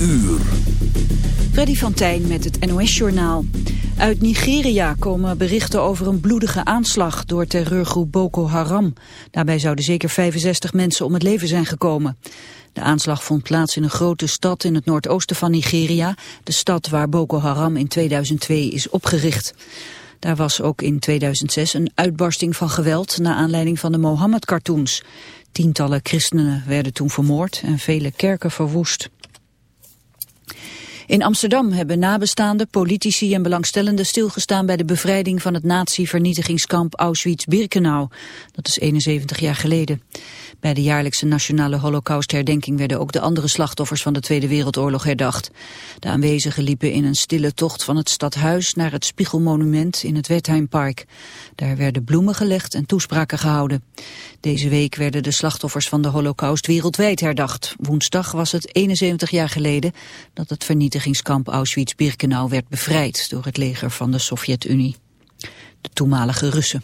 uur. Freddy van Tijn met het NOS-journaal. Uit Nigeria komen berichten over een bloedige aanslag door terreurgroep Boko Haram. Daarbij zouden zeker 65 mensen om het leven zijn gekomen. De aanslag vond plaats in een grote stad in het noordoosten van Nigeria, de stad waar Boko Haram in 2002 is opgericht. Daar was ook in 2006 een uitbarsting van geweld na aanleiding van de Mohammed-cartoons. Tientallen christenen werden toen vermoord en vele kerken verwoest. In Amsterdam hebben nabestaanden, politici en belangstellenden stilgestaan bij de bevrijding van het nazi-vernietigingskamp Auschwitz-Birkenau. Dat is 71 jaar geleden. Bij de jaarlijkse nationale holocaustherdenking werden ook de andere slachtoffers van de Tweede Wereldoorlog herdacht. De aanwezigen liepen in een stille tocht van het stadhuis naar het Spiegelmonument in het Wertheimpark. Daar werden bloemen gelegd en toespraken gehouden. Deze week werden de slachtoffers van de holocaust wereldwijd herdacht. Woensdag was het 71 jaar geleden dat het vernietigingskamp Auschwitz-Birkenau werd bevrijd door het leger van de Sovjet-Unie. De toenmalige Russen.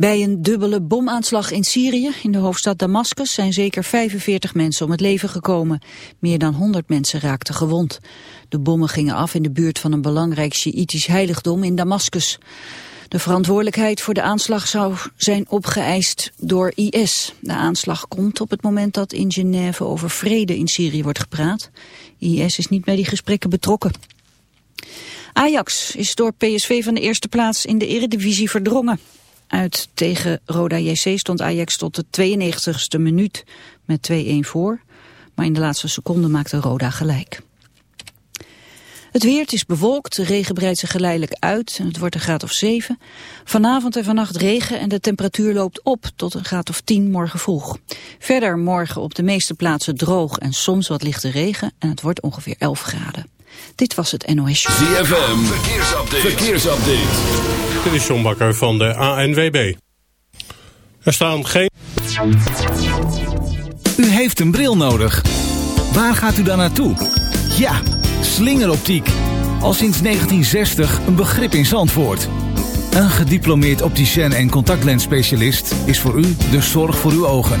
Bij een dubbele bomaanslag in Syrië, in de hoofdstad Damascus, zijn zeker 45 mensen om het leven gekomen. Meer dan 100 mensen raakten gewond. De bommen gingen af in de buurt van een belangrijk Sjiïtisch heiligdom in Damascus. De verantwoordelijkheid voor de aanslag zou zijn opgeëist door IS. De aanslag komt op het moment dat in Genève over vrede in Syrië wordt gepraat. IS is niet bij die gesprekken betrokken. Ajax is door PSV van de eerste plaats in de eredivisie verdrongen. Uit tegen Roda JC stond Ajax tot de 92e minuut met 2-1 voor. Maar in de laatste seconde maakte Roda gelijk. Het weer, is bewolkt, de regen breidt zich geleidelijk uit en het wordt een graad of 7. Vanavond en vannacht regen en de temperatuur loopt op tot een graad of 10 morgen vroeg. Verder morgen op de meeste plaatsen droog en soms wat lichte regen en het wordt ongeveer 11 graden. Dit was het NOS ZFM, verkeersupdate. verkeersupdate. Dit is John Bakker van de ANWB. Er staan geen... U heeft een bril nodig. Waar gaat u dan naartoe? Ja, slingeroptiek. Al sinds 1960 een begrip in Zandvoort. Een gediplomeerd opticien en contactlensspecialist is voor u de zorg voor uw ogen.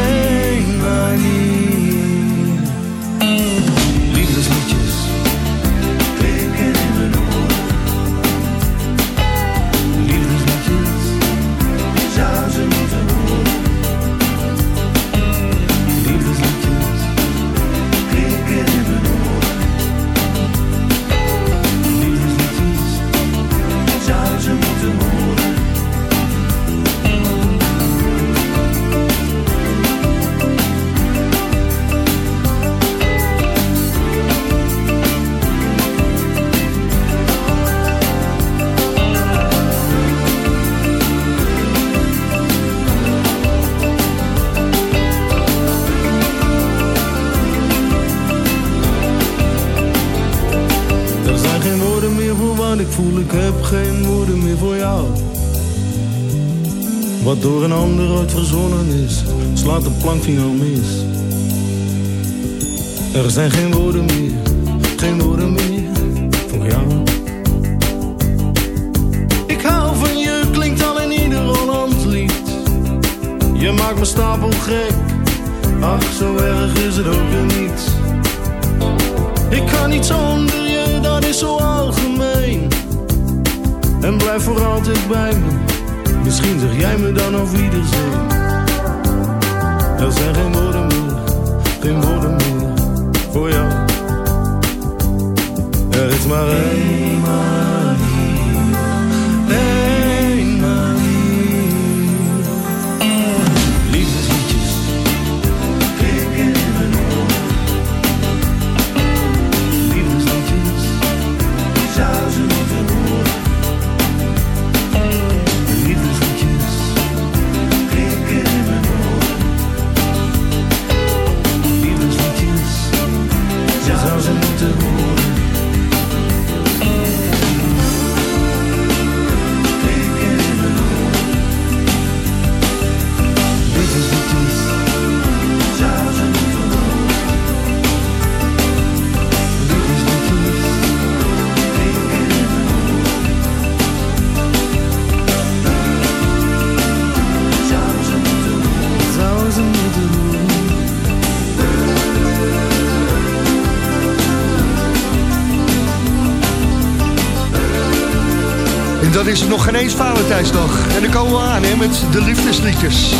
Valentijnsdag. En dan komen we aan hè, met de liefdesliedjes.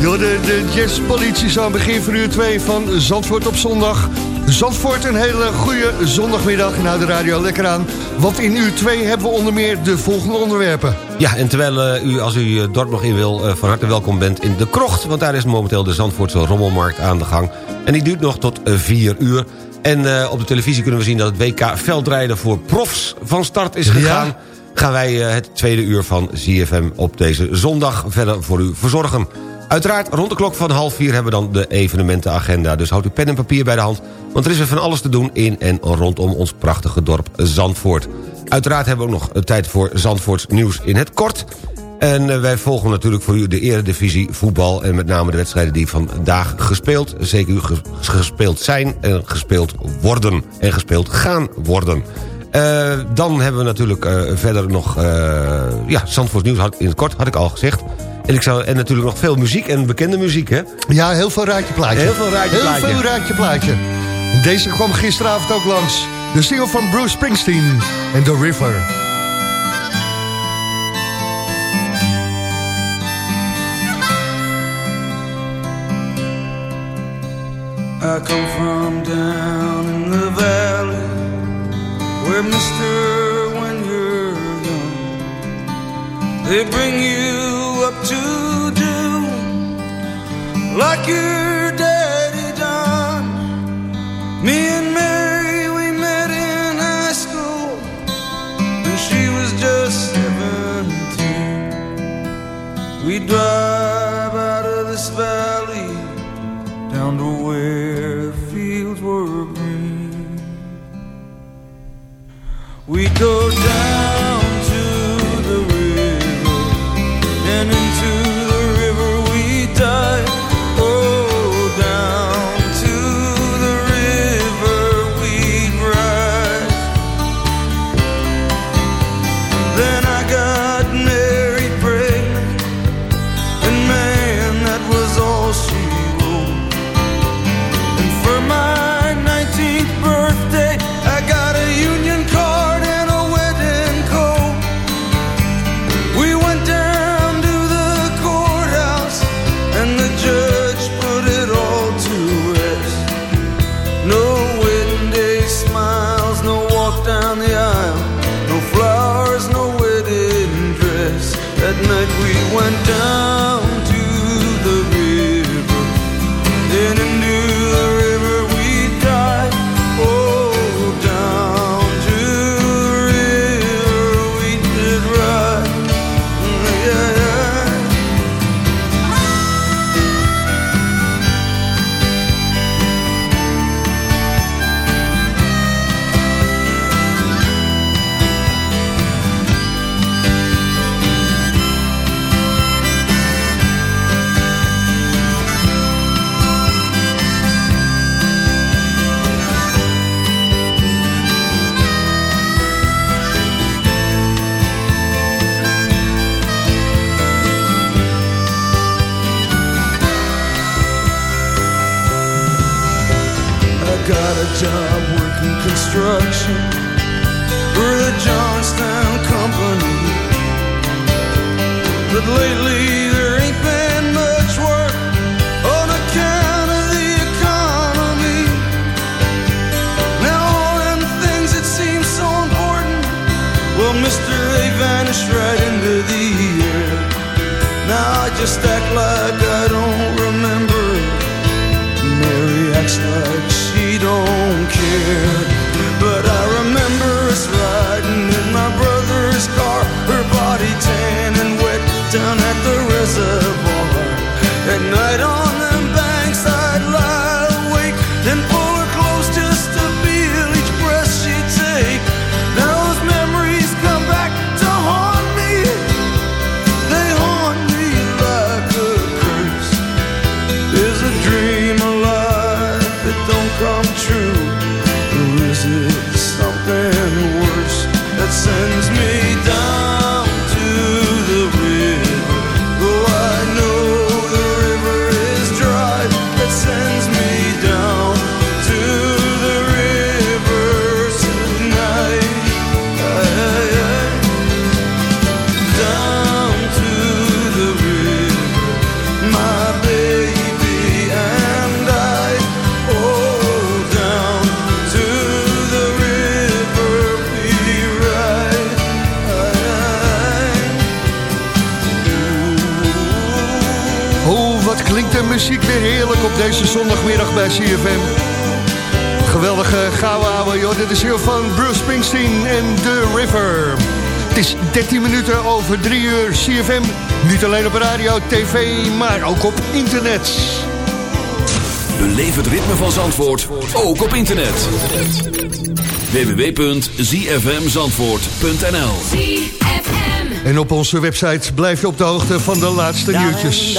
Yo, de, de jazzpolitie zo aan begin van uur 2 van Zandvoort op zondag. Zandvoort, een hele goede zondagmiddag. Nou, de radio lekker aan. Want in uur 2 hebben we onder meer de volgende onderwerpen. Ja, en terwijl eh, u, als u het dorp nog in wil, eh, van harte welkom bent in De Krocht. Want daar is momenteel de Zandvoortse Rommelmarkt aan de gang. En die duurt nog tot 4 uur. En eh, op de televisie kunnen we zien dat het WK veldrijden voor profs van start is gegaan. Gaan wij eh, het tweede uur van ZFM op deze zondag verder voor u verzorgen. Uiteraard, rond de klok van half vier hebben we dan de evenementenagenda. Dus houd uw pen en papier bij de hand. Want er is weer van alles te doen in en rondom ons prachtige dorp Zandvoort. Uiteraard hebben we ook nog tijd voor Zandvoorts nieuws in het kort. En eh, wij volgen natuurlijk voor u de eredivisie voetbal... en met name de wedstrijden die vandaag gespeeld... zeker ges- gespeeld zijn en gespeeld worden... en gespeeld gaan worden. Eh, dan hebben we natuurlijk eh, verder nog... eh ja, Zandvoorts nieuws had, in het kort, had ik al gezegd. En, ik zou, en natuurlijk nog veel muziek en bekende muziek, hè? Ja, heel veel raadje plaatje. Heel veel raadje plaatje. Heel veel raadje plaatje. Deze kwam gisteravond ook langs. De single van Bruce Springsteen en The River. I come from down in the valley where mister when you're young. They bring you up to do like your CFM. Geweldige gouden ouwe, joh. Dit is heel van Bruce Springsteen en The River. Het is 13 minuten over 3 uur CFM. Niet alleen op radio, tv, maar ook op internet. Beleef het ritme van Zandvoort, ook op internet. www.zfmzandvoort.nl En op onze website blijf je op de hoogte van de laatste nieuwtjes.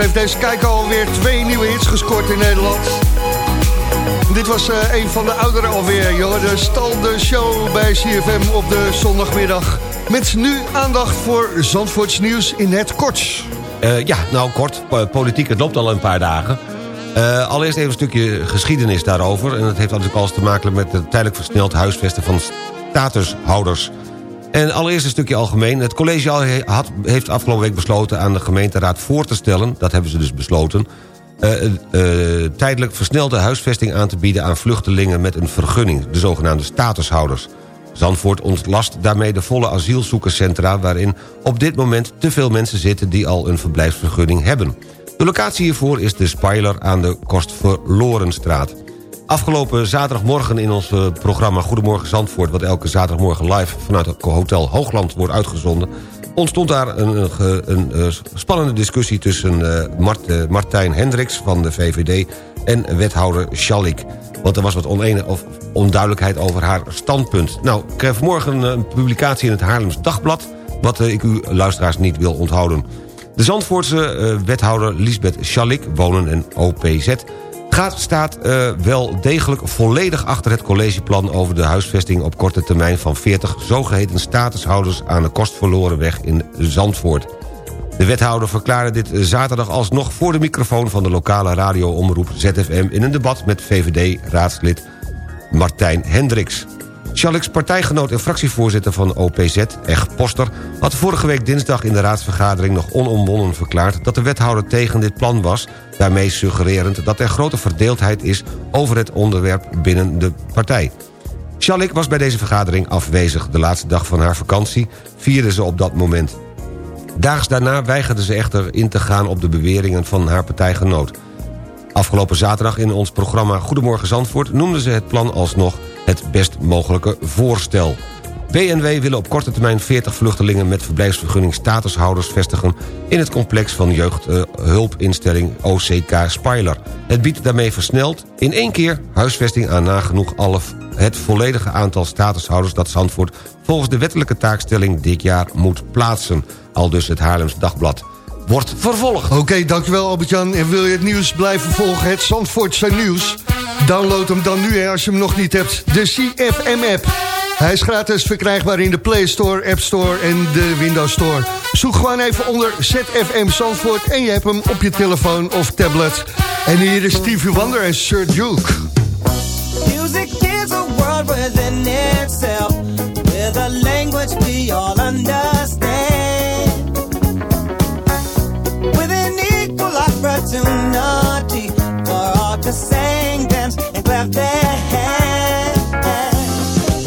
heeft deze kijker alweer twee nieuwe hits gescoord in Nederland. Dit was eh, een van de oudere alweer, joh. De stal de show bij CFM op de zondagmiddag. Met nu aandacht voor Zandvoorts nieuws in het kort. Eh, ja, nou kort. Po- Politiek, het loopt al een paar dagen. Eh, allereerst even een stukje geschiedenis daarover. En dat heeft natuurlijk alles te maken met het tijdelijk versneld huisvesten van statushouders. En allereerst een stukje algemeen. Het college heeft afgelopen week besloten aan de gemeenteraad voor te stellen... dat hebben ze dus besloten... eh, eh, tijdelijk versnelde huisvesting aan te bieden aan vluchtelingen met een vergunning. De zogenaamde statushouders. Zandvoort ontlast daarmee de volle asielzoekerscentra... waarin op dit moment te veel mensen zitten die al een verblijfsvergunning hebben. De locatie hiervoor is de Speiler aan de Kostverlorenstraat. Afgelopen zaterdagmorgen in ons eh, programma Goedemorgen Zandvoort... wat elke zaterdagmorgen live vanuit het Hotel Hoogland wordt uitgezonden... ontstond daar een, een, een, eh, spannende discussie tussen eh, Mart- Martijn Hendricks van de VVD... en wethouder Schalik. Want er was wat onene, of onduidelijkheid over haar standpunt. Nou, ik heb vanmorgen een publicatie in het Haarlems Dagblad... wat ik u luisteraars niet wil onthouden. De Zandvoortse wethouder Lisbeth Schalik, wonen en OPZ... Gaat, staat eh, wel degelijk volledig achter het collegeplan... over de huisvesting op korte termijn van 40 zogeheten statushouders... aan de Kostverlorenweg in Zandvoort. De wethouder verklaarde dit zaterdag alsnog voor de microfoon... van de lokale radioomroep ZFM in een debat met VVD-raadslid Martijn Hendricks. Schalks partijgenoot en fractievoorzitter van OPZ, Eg Poster... had vorige week dinsdag in de raadsvergadering nog onomwonnen verklaard... dat de wethouder tegen dit plan was, daarmee suggererend... dat er grote verdeeldheid is over het onderwerp binnen de partij. Schalik was bij deze vergadering afwezig. De laatste dag van haar vakantie vierde ze op dat moment. Daags daarna weigerde ze echter in te gaan op de beweringen van haar partijgenoot. Afgelopen zaterdag in ons programma Goedemorgen Zandvoort... noemde ze het plan alsnog het best mogelijke voorstel. BNW willen op korte termijn 40 vluchtelingen... met verblijfsvergunning statushouders vestigen... in het complex van jeugdhulpinstelling OCK Speiler. Het biedt daarmee versneld in één keer huisvesting aan nagenoeg alle het volledige aantal statushouders dat Zandvoort volgens de wettelijke taakstelling dit jaar moet plaatsen. Al dus het Haarlems Dagblad. Wordt vervolgd. Oké, dankjewel Albert-Jan. En wil je het nieuws blijven volgen, het Zandvoortse nieuws... Download hem dan nu hè, als je hem nog niet hebt. De CFM-app. Hij is gratis verkrijgbaar in de Play Store, App Store en de Windows Store. Zoek gewoon even onder ZFM Zandvoort en je hebt hem op je telefoon of tablet. En hier is Stevie Wonder en Sir Duke. Music is a world within itself, with a language we all understand. But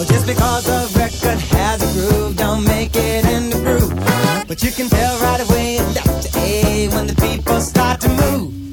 just because a record has a groove, don't make it in the groove. But you can tell right away, left to A, when the people start to move.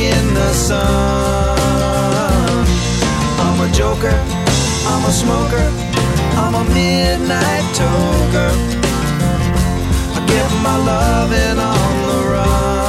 In the sun. I'm a joker, I'm a smoker, I'm a midnight toker. I get my loving on the run.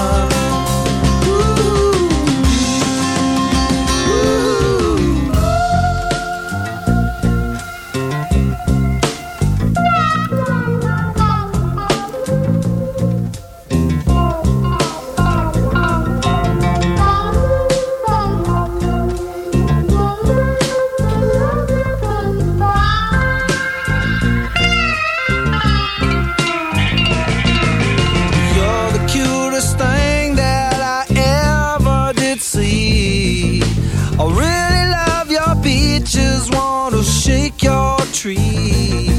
Tree.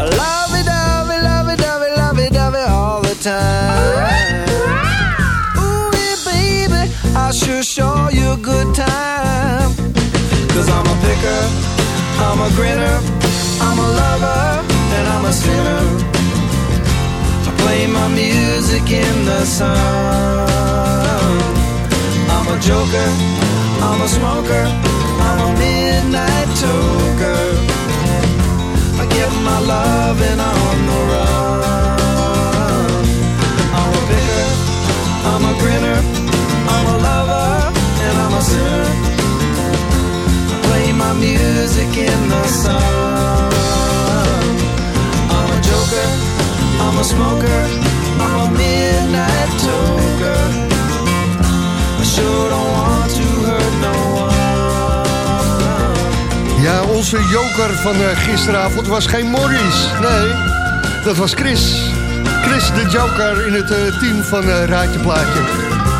I love it, love it, love it, love it, love it, love it all the time. Ooh, baby, I sure show you a good time. Cause I'm a picker, I'm a grinner, I'm a lover, and I'm a sinner. I play my music in the sun. I'm a joker, I'm a smoker, I'm a midnight onze joker van eh, gisteravond was geen Maurice. Nee, dat was Chris. Chris de joker in het eh, team van eh, Raadje Plaatje.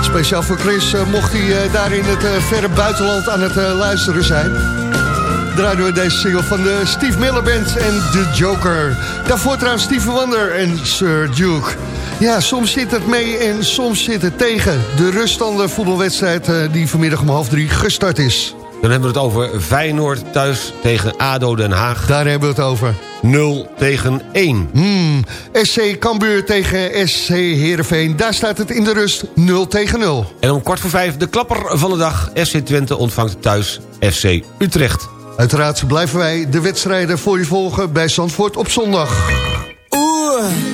Speciaal voor Chris mocht hij daar in het verre buitenland aan het luisteren zijn. Draaiden we deze single van de Steve Miller Band en The Joker. Daarvoor trouwens Steve Wonder en Sir Duke. Ja, soms zit het mee en soms zit het tegen. De ruststanden voetbalwedstrijd die vanmiddag om half drie gestart is. Dan hebben we het over Feyenoord thuis tegen ADO Den Haag. Daar hebben we het over. 0 tegen 1. Hmm. SC Cambuur tegen SC Heerenveen. Daar staat het in de rust 0 tegen 0. En om kwart voor vijf de klapper van de dag. FC Twente ontvangt thuis FC Utrecht. Uiteraard blijven wij de wedstrijden voor je volgen bij Zandvoort op zondag. Oeh.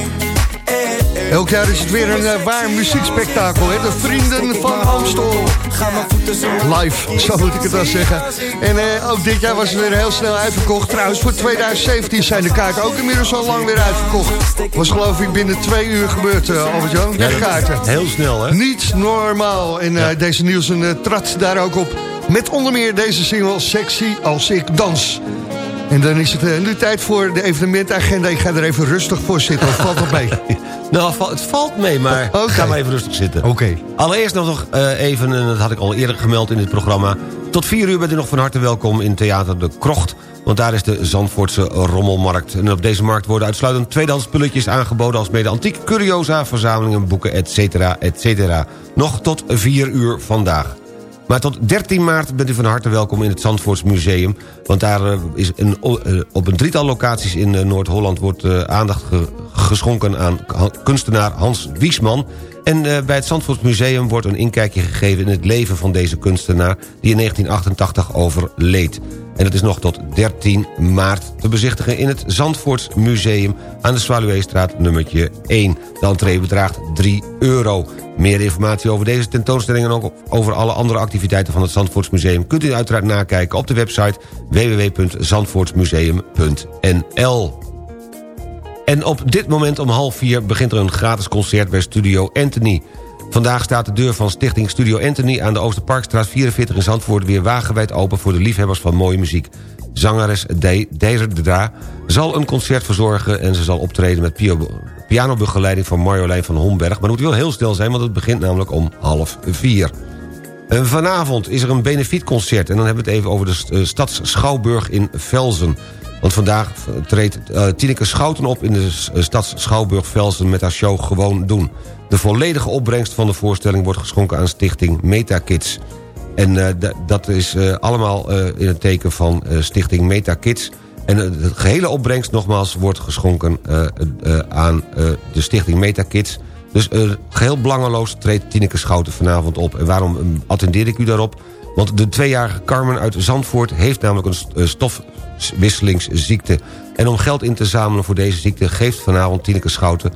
Eh, eh, eh. Elk jaar is het weer een eh, waar muziekspektakel, hè? De Vrienden van Amstel. Live, zo moet ik het wel zeggen. En eh, ook dit jaar was het weer heel snel uitverkocht. Trouwens, voor 2017 zijn de kaarten ook inmiddels al lang weer uitverkocht. Was geloof ik binnen twee uur gebeurd, uh, Albert-Jan. De kaarten. Heel snel, hè? Niet normaal. En eh, deze Nielsen uh, trad daar ook op. Met onder meer deze single Sexy als ik dans. En dan is het uh, nu tijd voor de evenementagenda. Ik ga er even rustig voor zitten. Of valt het mee? Nou, het valt mee, maar Oh, ga maar even rustig zitten. Oké. Allereerst nog uh, even, en dat had ik al eerder gemeld in dit programma... tot vier uur bent u nog van harte welkom in Theater de Krocht... want daar is de Zandvoortse Rommelmarkt. En op deze markt worden uitsluitend tweedehands spulletjes aangeboden... als mede antiek, curiosa, verzamelingen, boeken, et cetera, et cetera. Nog tot vier uur vandaag. Maar tot 13 maart bent u van harte welkom in het Zandvoorts Museum. Want daar uh, is een, uh, op een drietal locaties in uh, Noord-Holland... wordt aandacht ge geschonken aan kunstenaar Hans Wiesman. En bij het Zandvoorts Museum wordt een inkijkje gegeven... in het leven van deze kunstenaar die in 1988 overleed. En het is nog tot 13 maart te bezichtigen in het Zandvoorts Museum... aan de Zwaluweestraat nummertje 1. De entree bedraagt 3 euro. Meer informatie over deze tentoonstelling... en ook over alle andere activiteiten van het Zandvoortsmuseum... kunt u uiteraard nakijken op de website www.zandvoortsmuseum.nl. En op dit moment om half vier begint er een gratis concert bij Studio Anthony. Vandaag staat de deur van Stichting Studio Anthony... aan de Oosterparkstraat 44 in Zandvoort... weer wagenwijd open voor de liefhebbers van mooie muziek. Zangeres Dra zal een concert verzorgen... en ze zal optreden met pianobegeleiding van Marjolein van Homberg. Maar het moet wel heel snel zijn, want het begint namelijk om half vier. En vanavond is er een benefietconcert... en dan hebben we het even over de Stads Schouwburg in Velzen. Want vandaag treedt uh, Tineke Schouten op in de Stads Schouwburg Velzen... met haar show Gewoon Doen. De volledige opbrengst van de voorstelling wordt geschonken aan stichting Metakids. En uh, dat is allemaal in het teken van stichting Metakids. En de gehele opbrengst nogmaals wordt geschonken aan de stichting Metakids. Dus geheel belangeloos treedt Tineke Schouten vanavond op. En waarom um, attendeer ik u daarop? Want de tweejarige Carmen uit Zandvoort heeft namelijk een stofwisselingsziekte. En om geld in te zamelen voor deze ziekte geeft vanavond Tineke Schouten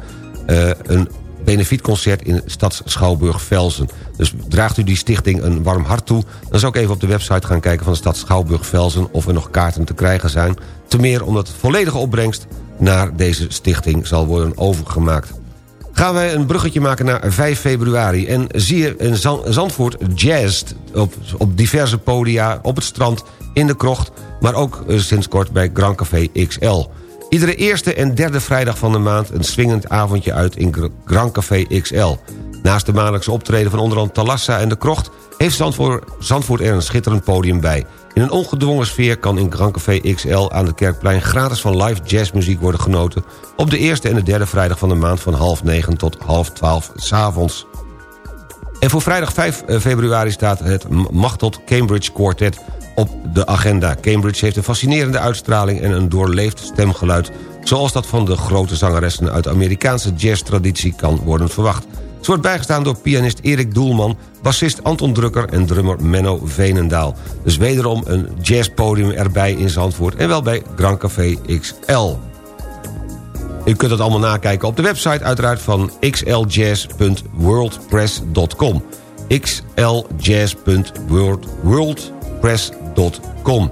een benefietconcert in Stads Schouwburg Velzen. Dus draagt u die stichting een warm hart toe... dan zou ik even op de website gaan kijken van de Stad Schouwburg Velzen... of er nog kaarten te krijgen zijn. Te meer omdat het volledige opbrengst naar deze stichting zal worden overgemaakt. Gaan wij een bruggetje maken naar 5 februari... en zie je in Zandvoort jazzt op, op diverse podia, op het strand, in de krocht... maar ook sinds kort bij Grand Café XL... Iedere eerste en derde vrijdag van de maand een swingend avondje uit in Grand Café XL. Naast de maandelijkse optreden van onderhand Talassa en de Krocht... heeft Zandvoort, Zandvoort er een schitterend podium bij. In een ongedwongen sfeer kan in Grand Café XL aan de Kerkplein... gratis van live jazzmuziek worden genoten... op de eerste en de derde vrijdag van de maand van half negen tot half twaalf s'avonds. En voor vrijdag 5 februari staat het Machteld Cambridge Quartet op de agenda. Cambridge heeft een fascinerende uitstraling en een doorleefd stemgeluid... zoals dat van de grote zangeressen uit de Amerikaanse jazztraditie kan worden verwacht. Ze wordt bijgestaan door pianist Erik Doelman, bassist Anton Drukker en drummer Menno Venendaal. Dus wederom een jazzpodium erbij in Zandvoort en wel bij Grand Café XL. U kunt het allemaal nakijken op de website uiteraard van xljazz.worldpress.com xljazz.worldpress.com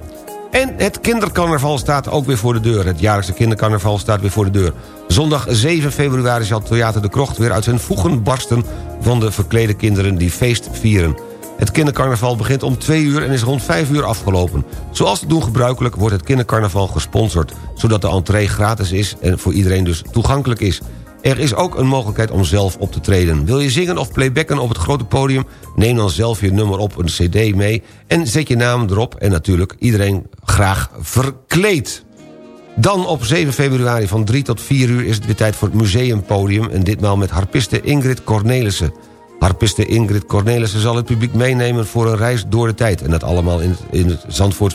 En het kindercarnaval staat ook weer voor de deur. Het jaarlijkse kindercarnaval staat weer voor de deur. Zondag 7 februari zal Theater de Krocht weer uit zijn voegen barsten... van de verklede kinderen die feest vieren. Het kindercarnaval begint om 2 uur en is rond 5 uur afgelopen. Zoals te doen gebruikelijk wordt het kindercarnaval gesponsord... zodat de entree gratis is en voor iedereen dus toegankelijk is. Er is ook een mogelijkheid om zelf op te treden. Wil je zingen of playbacken op het grote podium? Neem dan zelf je nummer op een cd mee... en zet je naam erop en natuurlijk iedereen graag verkleed. Dan op 7 februari van 3 tot 4 uur is het weer tijd voor het museumpodium... en ditmaal met harpiste Ingrid Cornelissen. Harpiste Ingrid Cornelissen zal het publiek meenemen voor een reis door de tijd... en dat allemaal in het, in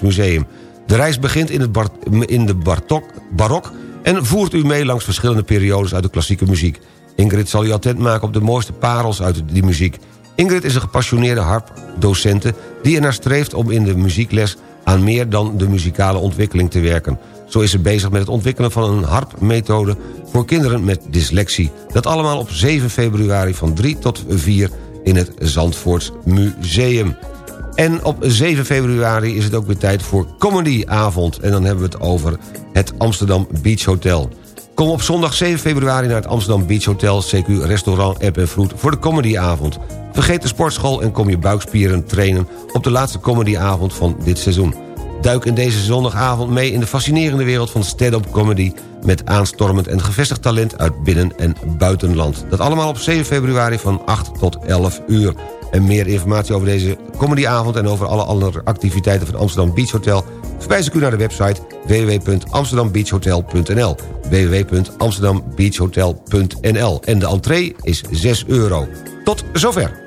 Museum. De reis begint in, het in de Bartok, barok en voert u mee langs verschillende periodes uit de klassieke muziek. Ingrid zal u attent maken op de mooiste parels uit die muziek. Ingrid is een gepassioneerde harpdocente die ernaar streeft om in de muziekles aan meer dan de muzikale ontwikkeling te werken. Zo is ze bezig met het ontwikkelen van een harpmethode voor kinderen met dyslexie. Dat allemaal op 7 februari van 3 tot 4 in het Zandvoorts Museum. En op 7 februari is het ook weer tijd voor comedyavond. En dan hebben we het over het Amsterdam Beach Hotel. Kom op zondag 7 februari naar het Amsterdam Beach Hotel... CQ Restaurant App Vloed voor de comedyavond. Vergeet de sportschool en kom je buikspieren trainen... op de laatste comedyavond van dit seizoen. Duik in deze zondagavond mee in de fascinerende wereld van stand-up comedy... met aanstormend en gevestigd talent uit binnen- en buitenland. Dat allemaal op 7 februari van 8 tot 11 uur. En meer informatie over deze comedyavond... en over alle andere activiteiten van Amsterdam Beach Hotel... verwijs ik u naar de website www.amsterdambeachhotel.nl www.amsterdambeachhotel.nl En de entree is 6 euro. Tot zover.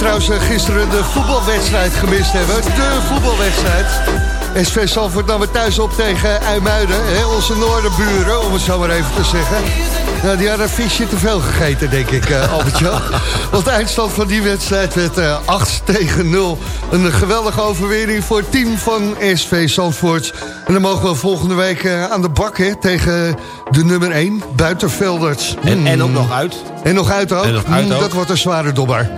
Trouwens eh, gisteren de voetbalwedstrijd gemist hebben, de voetbalwedstrijd. SV Salford nam we thuis op tegen IJmuiden, hè, onze noorderburen, om het zo maar even te zeggen. Nou, die hadden een visje te veel gegeten, denk ik, eh Albert-Jan. Want de eindstand van die wedstrijd werd eh 8 tegen 0. Een geweldige overwinning voor het team van SV Zandvoort. En dan mogen we volgende week eh, aan de bak hè, tegen de nummer 1, Buitenvelders. En, en ook nog uit. En nog uit ook. En nog uit Mm, ook. Dat wordt een zware dobber.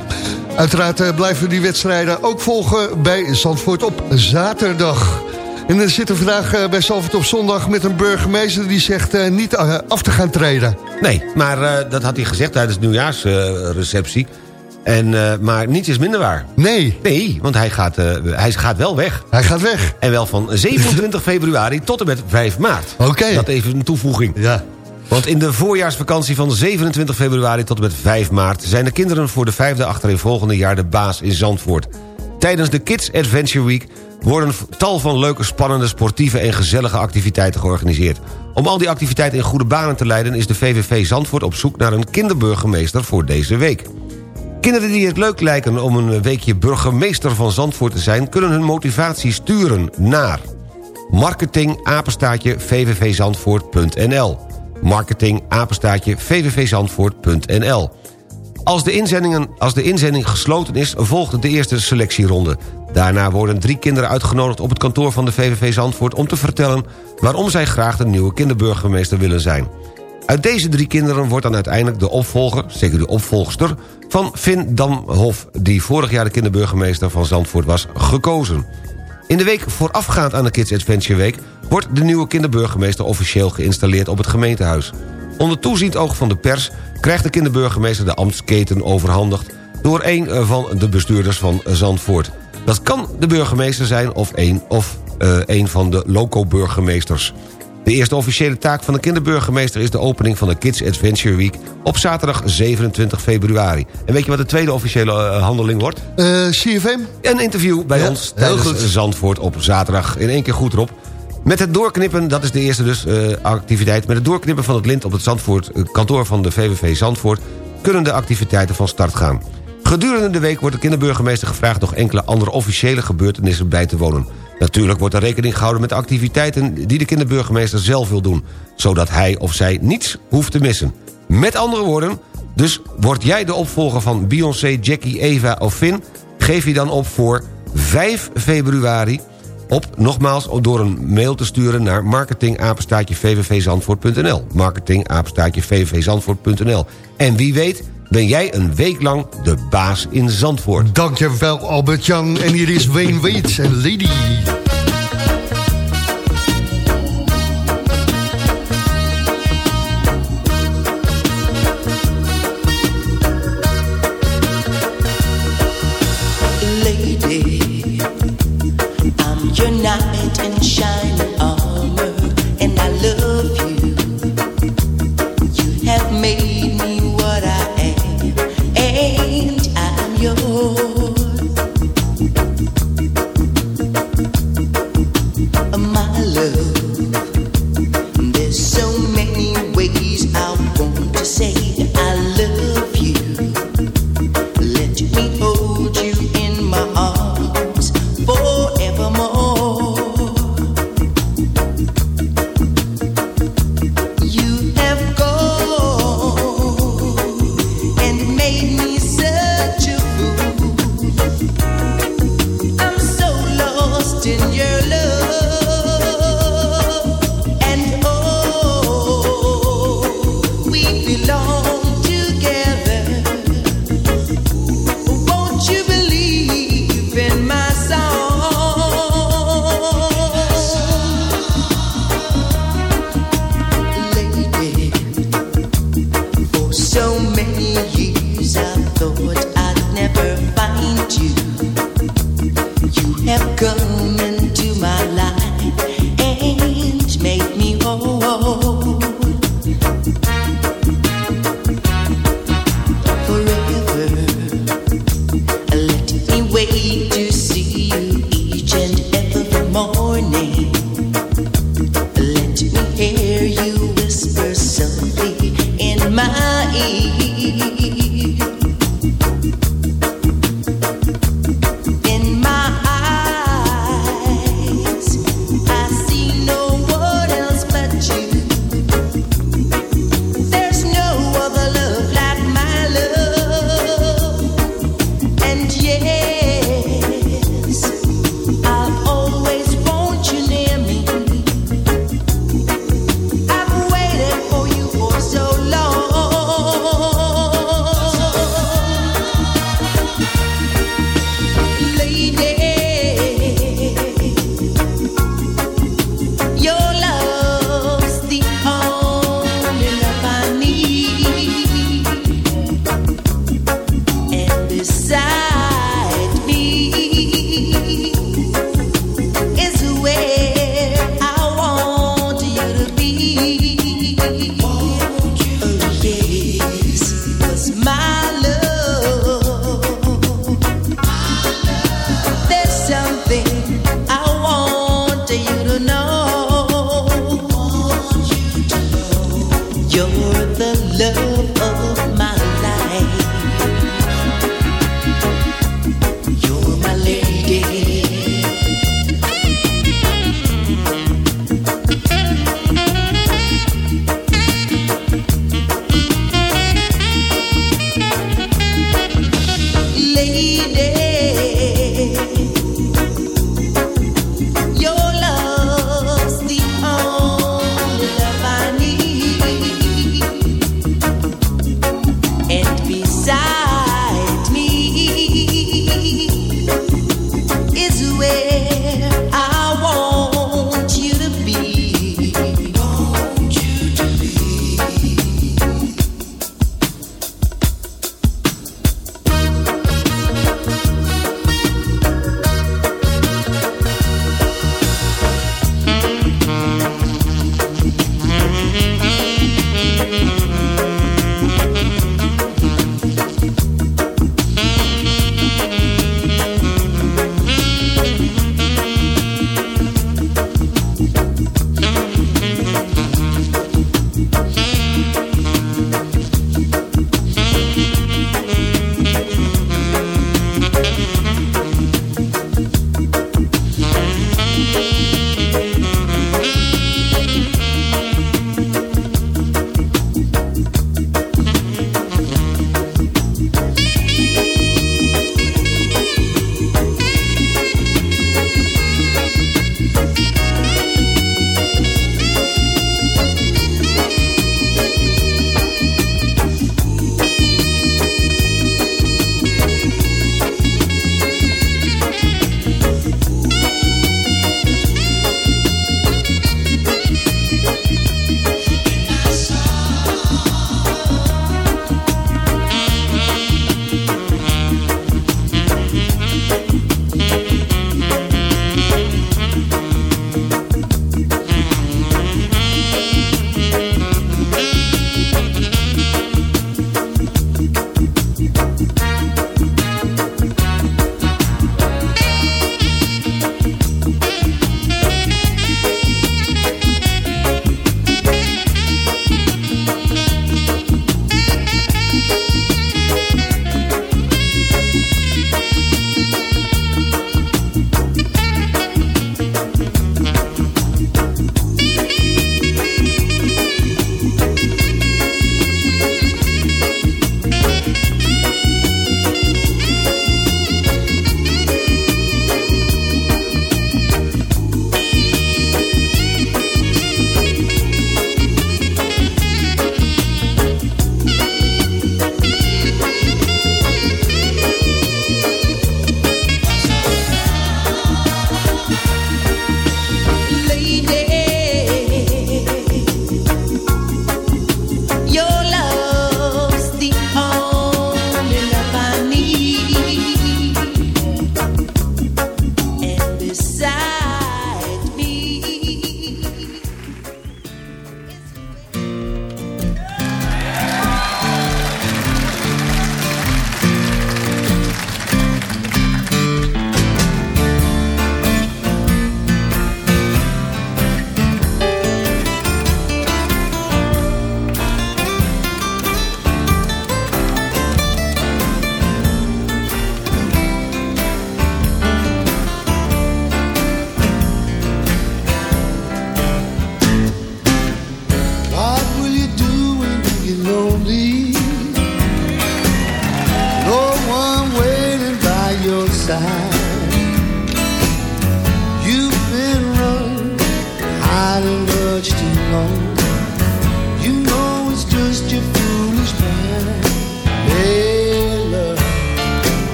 Uiteraard eh, blijven we die wedstrijden ook volgen bij Zandvoort op zaterdag. En dan zitten we vandaag eh, bij Zandvoort op zondag met een burgemeester... die zegt eh, niet af te gaan treden. Nee, maar dat had hij gezegd tijdens de nieuwjaarsreceptie. en, maar niets is minder waar. Nee. Nee, want hij gaat, hij gaat wel weg. Hij gaat weg. En wel van 27 februari tot en met 5 maart. Oké. Dat even een toevoeging. Ja. Want in de voorjaarsvakantie van 27 februari tot en met 5 maart... zijn de kinderen voor de vijfde achtereenvolgende jaar de baas in Zandvoort. Tijdens de Kids Adventure Week worden tal van leuke, spannende, sportieve en gezellige activiteiten georganiseerd. Om al die activiteiten in goede banen te leiden... is de VVV Zandvoort op zoek naar een kinderburgemeester voor deze week. Kinderen die het leuk lijken om een weekje burgemeester van Zandvoort te zijn... kunnen hun motivatie sturen naar marketing apenstaatje vvvzandvoort.nl marketing apenstaatje vvvzandvoort.nl als de, inzendingen, als de inzending gesloten is, volgt de eerste selectieronde. Daarna worden drie kinderen uitgenodigd op het kantoor van de VVV Zandvoort... om te vertellen waarom zij graag de nieuwe kinderburgemeester willen zijn. Uit deze drie kinderen wordt dan uiteindelijk de opvolger, zeker de opvolgster... van Finn Damhof, die vorig jaar de kinderburgemeester van Zandvoort was, gekozen. In de week voorafgaand aan de Kids Adventure Week... wordt de nieuwe kinderburgemeester officieel geïnstalleerd op het gemeentehuis. Onder toeziend oog van de pers krijgt de kinderburgemeester de ambtsketen overhandigd... door een van de bestuurders van Zandvoort. Dat kan de burgemeester zijn of een, of, eh, een van de loco-burgemeesters. De eerste officiële taak van de kinderburgemeester is de opening van de Kids Adventure Week op zaterdag 27 februari. En weet je wat de tweede officiële eh, handeling wordt? Eh, CFM? Een interview bij Ja, ons tijdens goed. Zandvoort op zaterdag. In één keer goed erop. Met het doorknippen, dat is de eerste dus eh, activiteit... met het doorknippen van het lint op het Zandvoort, eh, kantoor van de VVV Zandvoort... kunnen de activiteiten van start gaan. Gedurende de week wordt de kinderburgemeester gevraagd... nog enkele andere officiële gebeurtenissen bij te wonen. Natuurlijk wordt er rekening gehouden met activiteiten... die de kinderburgemeester zelf wil doen... zodat hij of zij niets hoeft te missen. Met andere woorden, dus word jij de opvolger van Beyoncé, Jackie, Eva of Finn... geef je dan op voor 5 februari op, nogmaals, door een mail te sturen naar marketingapenstaatje vvvzandvoort.nl. Marketingapenstaatje vvvzandvoort.nl. En wie weet ben jij een week lang de baas in Zandvoort. Dankjewel Albert-Jan. En hier is Wayne Waits en lady.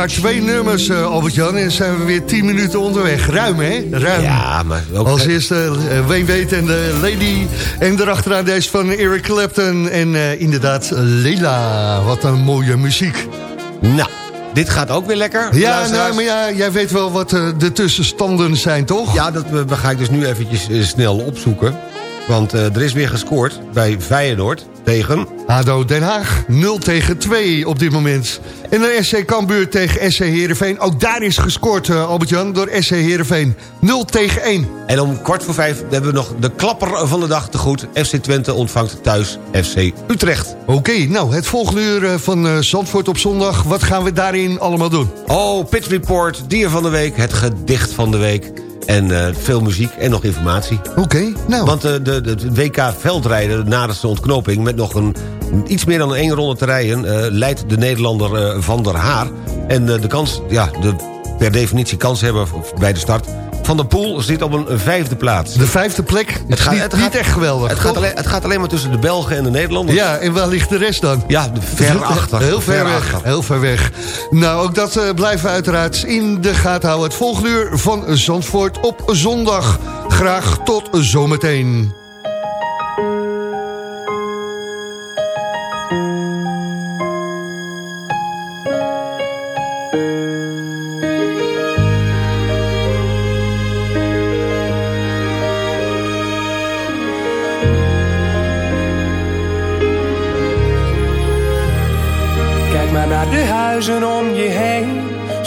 Maar twee nummers, eh, Albert-Jan. En zijn we weer tien minuten onderweg. Ruim, hè? Ruim. Ja, maar ook... Als eerste uh, Wayne Weet en de Lady. En daarachteraan deze van Eric Clapton. En eh, inderdaad, Leila. Wat een mooie muziek. Nou, dit gaat ook weer lekker. Ja, nou, maar ja, jij weet wel wat eh, de tussenstanden zijn, toch? Ja, dat eh, ga ik dus nu eventjes eh, snel opzoeken. Want eh, er is weer gescoord bij Feyenoord tegen... ADO Den Haag, 0 tegen 2 op dit moment. En dan SC Cambuur tegen SC Heerenveen. Ook daar is gescoord, eh, Albert-Jan, door SC Heerenveen. 0 tegen 1. En om kwart voor vijf hebben we nog de klapper van de dag te goed. FC Twente ontvangt thuis FC Utrecht. Oké, nou, het volgende uur eh, van eh, Zandvoort op zondag. Wat gaan we daarin allemaal doen? Oh, Pit Report, dier van de week, het gedicht van de week... en eh, veel muziek en nog informatie. Oké, nou. Want eh, de, de, WK veldrijden, de ontknoping... met nog een, iets meer dan één ronde te rijden... eh, leidt de Nederlander Van der Haar. En de kans, ja, de per definitie kans hebben bij de start... Van der Poel zit op een vijfde plaats. De vijfde plek, het gaat- niet, het gaat- niet echt geweldig. Het gaat, alleen, het gaat alleen maar tussen de Belgen en de Nederlanders. Ja, en waar ligt de rest dan? Ja, ver achter. Heel ver, weg, achter. heel ver weg. Nou, ook dat eh, blijven we uiteraard in de gaten houden. Het volgende uur van Zandvoort op zondag. Graag tot zometeen.